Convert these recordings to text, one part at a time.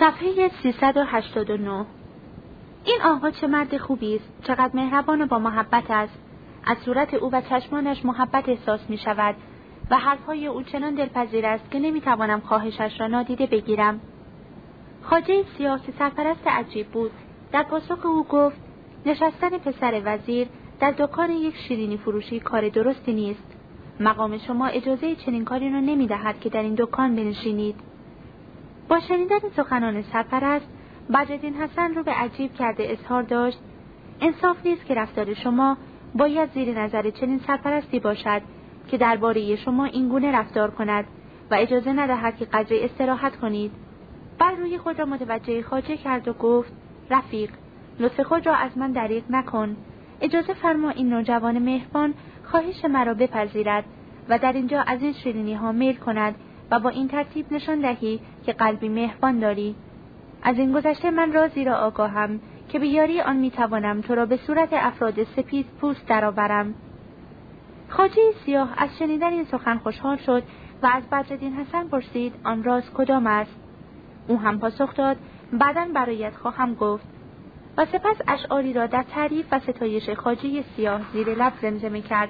صفحه 389 این آقا چه مرد خوبی است. چقدر مهربان و با محبت است. از صورت او و چشمانش محبت احساس می شود و حرفهای او چنان دلپذیر است که نمی‌توانم خواهشش را نادیده بگیرم. خاجه سیاه که سرپرست عجیب بود. در پاسخ او گفت نشستن پسر وزیر در دکان یک شیرینی فروشی کار درستی نیست. مقام شما اجازه چنین کاری را نمی‌دهد که در این دکان بنشینید. با شنیدن سخنان سرپرست بدرالدین حسن رو به عجیب کرده اظهار داشت. انصاف نیست که رفتار شما باید زیر نظر چنین سرپرستی باشد که درباره شما اینگونه رفتار کند و اجازه ندهد که قدر استراحت کنید. بر روی خود را متوجه خاجه کرد و گفت رفیق لطف خود را از من دریغ نکن. اجازه فرما این نوجوان مهربان خواهش مرا بپذیرد و در اینجا از این شیرینی ها میل کند و با این ترتیب نشان دهی که قلبی مهربان داری. از این گذشته من رازی را آگاهم که به یاری آن می‌توانم تو را به صورت افراد سپید پوست درآورم. خاجه سیاه از شنیدن این سخن خوشحال شد و از بدردین حسن پرسید آن راز کدام است؟ او هم پاسخ داد بعدا برایت خواهم گفت. و سپس اشعاری را در تعریف و ستایش خاجه سیاه زیر لب زمزمه کرد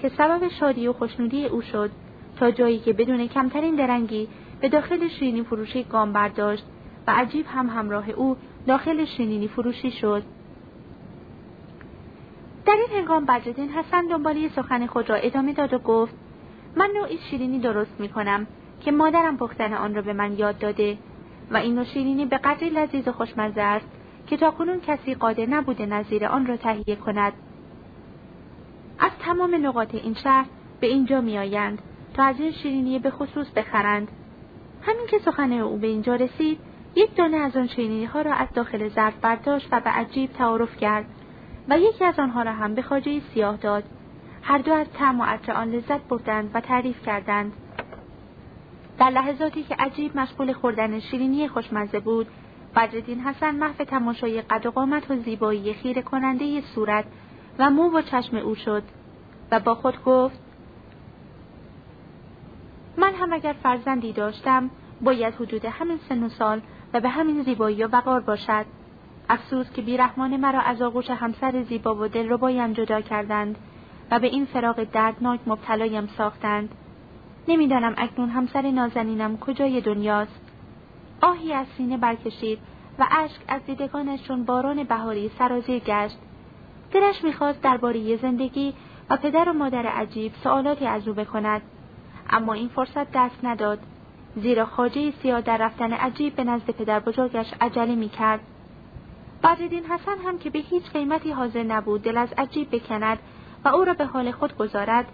که سبب شادی و خوشنودی او شد تا جایی که بدون کمترین درنگی به داخل شیرینی فروشی گام برداشت و عجیب هم همراه او داخل شیرینی فروشی شد. در این هنگام بدردین حسن دنبالی سخن خود را ادامه داد و گفت من نوعی شیرینی درست می کنم که مادرم پختن آن را به من یاد داده و این نوع شیرینی به قدری لذیذ و خوشمزه است که تاکنون کسی قادر نبوده نظیر آن را تهیه کند. از تمام نقاط این شهر به اینجا میآیند تا از این شیرینی به خصوص بخرند. همین که سخن او به اینجا رسید یک دانه از آن شیرینی ها را از داخل ظرف برداشت و به عجیب تعارف کرد و یکی از آنها را هم به خاجه سیاه داد. هر دو از طعم و عطر آن لذت بردند و تعریف کردند. در لحظاتی که عجیب مشغول خوردن شیرینی خوشمزه بود بدردین حسن محو تماشای قد و قامت و زیبایی خیره کننده صورت و مو و چشم او شد و با خود گفت هم اگر فرزندی داشتم باید حدود همین سن و سال و به همین زیبایی و وقار باشد. افسوس که بیرحمان مرا از آغوش همسر زیبا و دل رو بایم جدا کردند و به این فراغ دردناک مبتلایم ساختند. نمی‌دانم اکنون همسر نازنینم کجای دنیاست. آهی از سینه برکشید و اشک از دیدگانش چون باران بهاری سرازیر گشت. دلش می‌خواست درباره زندگی و پدر و مادر عجیب سوالاتی از او بکند. اما این فرصت دست نداد. زیرا خاجه سیاه در رفتن عجیب به نزد پدر بزرگش عجله می‌کرد بدردین حسن هم که به هیچ قیمتی حاضر نبود دل از عجیب بکند و او را به حال خود گذارد.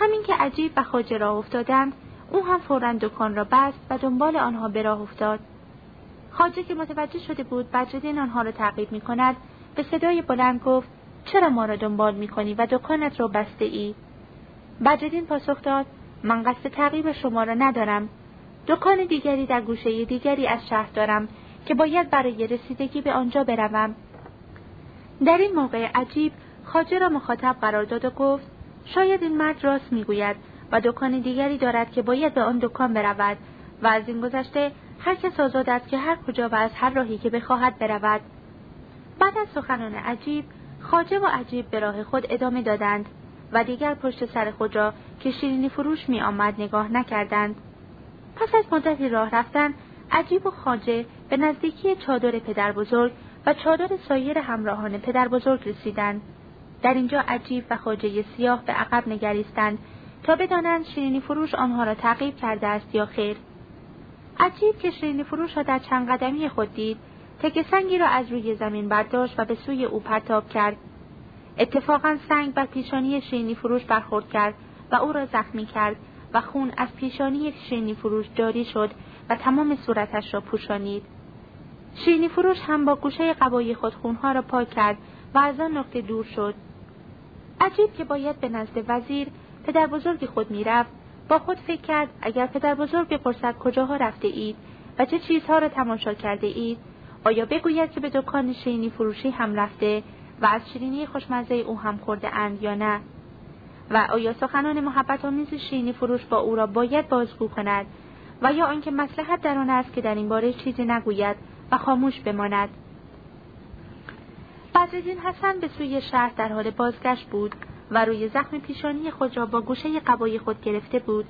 همین که عجیب و خاجه راه افتادند او هم فورا دکان را بست و دنبال آنها به راه افتاد. خاجه که متوجه شده بود بدردین آنها را تعقیب می کند به صدای بلند گفت چرا ما را دنبال می کنی و دکانت را بسته ای؟ بدردین پاسخ داد من قصد تعقیب شما را ندارم. دکان دیگری در گوشه دیگری از شهر دارم که باید برای رسیدگی به آنجا بروم. در این موقع عجیب خاجه را مخاطب قرار داد و گفت شاید این مرد راست می‌گوید و دکان دیگری دارد که باید به آن دکان برود و از این گذشته هر کس آزاد است که هر کجا و از هر راهی که بخواهد برود. بعد از سخنان عجیب خاجه و عجیب به راه خود ادامه دادند. و دیگر پشت سر خود را که شیرینی فروش می آمد نگاه نکردند پس از مدتی راه رفتن عجیب و خاجه به نزدیکی چادر پدر بزرگ و چادر سایر همراهان پدر بزرگ رسیدند. در اینجا عجیب و خاجه سیاه به عقب نگریستند تا بدانند شیرینی فروش آنها را تعقیب کرده است یا خیر. عجیب که شیرینی فروش را در چند قدمی خود دید تک سنگی را از روی زمین برداشت و به سوی او پرتاب کرد. اتفاقا سنگ بر پیشانی شیرینی فروش برخورد کرد و او را زخمی کرد و خون از پیشانی یک شیرینی فروش جاری شد و تمام صورتش را پوشانید. شیرینی فروش هم با گوشه قبای خود خونها را پاک کرد و از آن نقطه دور شد. عجیب که باید به نزد وزیر پدر بزرگ خود می‌رفت با خود فکر کرد اگر پدر بزرگ بپرسد کجاها رفته اید و چه چیزها را تماشا کرده اید آیا بگوید که به دکان شیرینی فروشی هم رفته و از شیرینی خوشمزه او هم خورده اند یا نه؟ و آیا سخنان محبت آمیز شیرینی فروش با او را باید بازگو کند؟ و یا آنکه مسلحت در آن است که در این باره چیزی نگوید و خاموش بماند؟ بدرالدین حسن به سوی شهر در حال بازگشت بود و روی زخم پیشانی خود را با گوشه قبای خود گرفته بود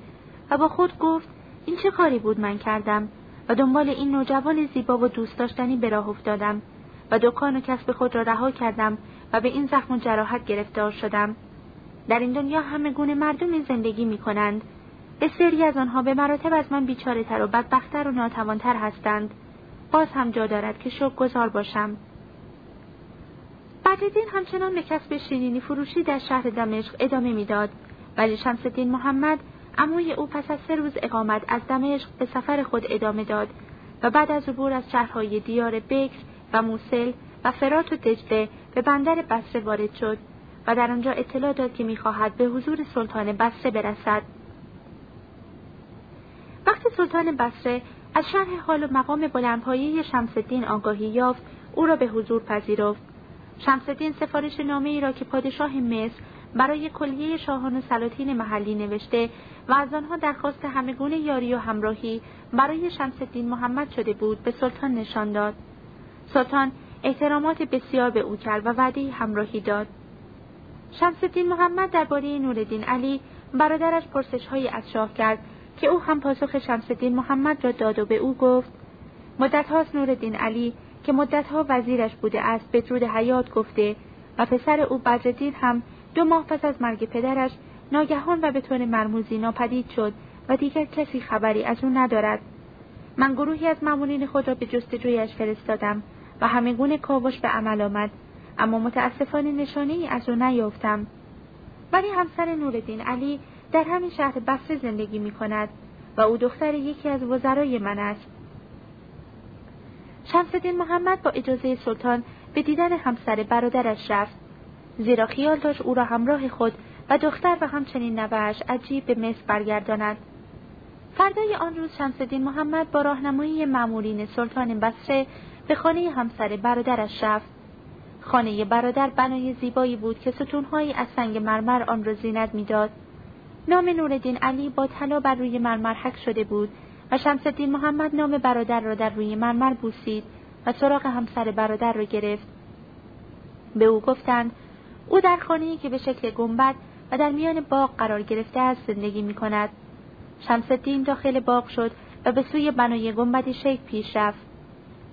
و با خود گفت این چه کاری بود من کردم؟ و دنبال این نوجوان زیبا و دوست داشتنی به راه افتادم. و دکان و کسب خود را رها کردم و به این زخم و جراحت گرفتار شدم. در این دنیا همه گونه مردمی زندگی می کنند. بسیاری از آنها به مراتب از من بیچاره تر و بدبختتر و ناتوانتر هستند. باز هم جا دارد که شک گذار باشم بدرالدین همچنان به کسب شیرینی فروشی در شهر دمشق ادامه می‌داد. ولی شمسالدین محمد عموی او پس از سه روز اقامت از دمشق به سفر خود ادامه داد و بعد از عبور از شهرهای دیار بکس و موسل و فرات و دجله به بندر بسره وارد شد و در آنجا اطلاع داد که می‌خواهد به حضور سلطان بسره برسد. وقتی سلطان بسره از شرح حال و مقام بلندپایه شمسالدین آگاهی یافت او را به حضور پذیرفت. شمسالدین سفارش نامه ای را که پادشاه مصر برای کلیه شاهان و سلاطین محلی نوشته و از آنها درخواست همگونه یاری و همراهی برای شمسالدین محمد شده بود به سلطان نشان داد. سلطان احترامات بسیار به او کرد و وعده همراهی داد. شمسالدین محمد درباره نوردین علی برادرش پرسشهایی از شاه کرد که او هم پاسخ شمسالدین محمد را داد و به او گفت مدت هاست نوردین علی که مدتها وزیرش بوده است بدرود حیات گفته و پسر او بدردین هم دو ماه پس از مرگ پدرش ناگهان و به طور مرموزی ناپدید شد و دیگر کسی خبری از او ندارد. من گروهی از مامورین خود را به جستجویش فرستادم. و گونه کاوش به عمل آمد. اما متاسفانه نشانه ای از او نیافتم. ولی همسر نوردین علی در همین شهر بصره زندگی می کند و او دختر یکی از وزرای من است. شمسدین محمد با اجازه سلطان به دیدن همسر برادرش رفت. زیرا خیال داشت او را همراه خود و دختر و همچنین نوهش عجیب به مصر برگرداند. فردای آن روز شمسدین محمد با راهنمایی مامورین سلطان بصره به خانه همسر برادرش رفت خانه برادر بنای زیبایی بود که ستونهایی از سنگ مرمر آن را زینت می‌داد نام نوردین علی با طلا بر روی مرمر حک شده بود و شمسالدین محمد نام برادر را در روی مرمر بوسید و سراغ همسر برادر را گرفت به او گفتند او در خانه‌ای که به شکل گنبد و در میان باغ قرار گرفته است زندگی می کند. شمسالدین داخل باغ شد و به سوی بنای گنبدی شیک پیش رفت.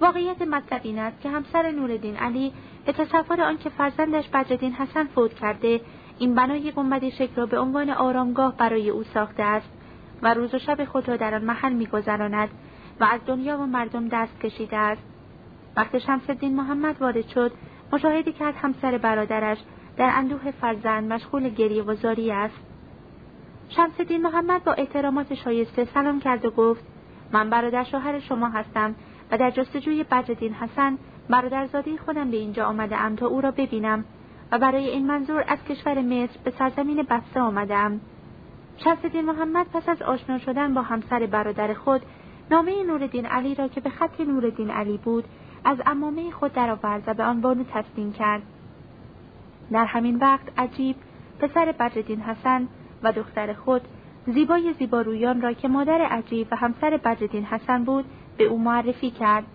واقعیت مطلب این است که همسر نوردین علی به تصور آنکه فرزندش بدرالدین حسن فوت کرده این بنای گنبدی شکل را به عنوان آرامگاه برای او ساخته است و روز و شب خود را در آن محل میگذراند و از دنیا و مردم دست کشیده است. وقتی شمسالدین محمد وارد شد مشاهده کرد همسر برادرش در اندوه فرزند مشغول گریه و زاری است. شمسالدین محمد با احترامات شایسته سلام کرد و گفت من برادر شوهر شما هستم و در جستجوی بدرالدین حسن برادرزاده خودم به اینجا آمده تا او را ببینم و برای این منظور از کشور مصر به سرزمین بسته آمدم شمسالدین محمد پس از آشنا شدن با همسر برادر خود نامه نوردین علی را که به خط نوردین علی بود از امامه خود درآورد و به آن بانو تسلیم کرد. در همین وقت عجیب پسر بدردین حسن و دختر خود زیبای زیبارویان را که مادر عجیب و همسر بدردین حسن بود به او معرفی کرد.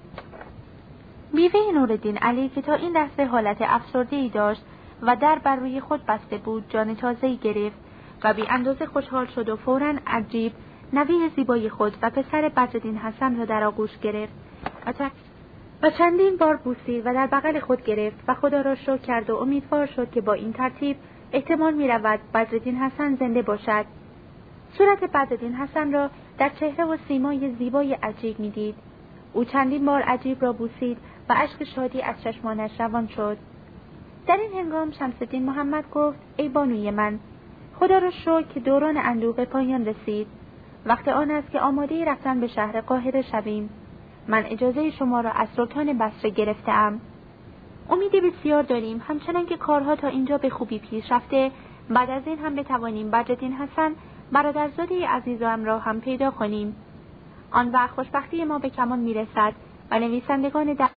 بیوه نوردین علی که تا این لحظه حالت افسرده داشت و در بر روی خود بسته بود جان تازه‌ای گرفت. و بی اندازه خوشحال شد و فورا عجیب نوی زیبای خود و پسر بدردین حسن را در آغوش گرفت. و چندین بار بوسید و در بغل خود گرفت و خدا را شکر کرد و امیدوار شد که با این ترتیب احتمال می رود حسن زنده باشد. صورت بدردین حسن را در چهره و سیمای زیبای عجیب می دید. او چندین بار عجیب را بوسید و اشک شادی از چشمانش روان شد. در این هنگام شمسدین محمد گفت ای بانوی من خدا را شکر که دوران اندوه پایان رسید. وقت آن است که آماده رفتن به شهر قاهره شویم. من اجازه شما را از سلطان بسره گرفتم امید بسیار داریم. همچنان که کارها تا اینجا به خوبی پیش رفته بعد از این هم بتوانیم. بدرالدین حسن برادرزاده عزیزم را هم پیدا کنیم. آن وقت خوشبختی ما به کمان می‌رسد و نویسندگان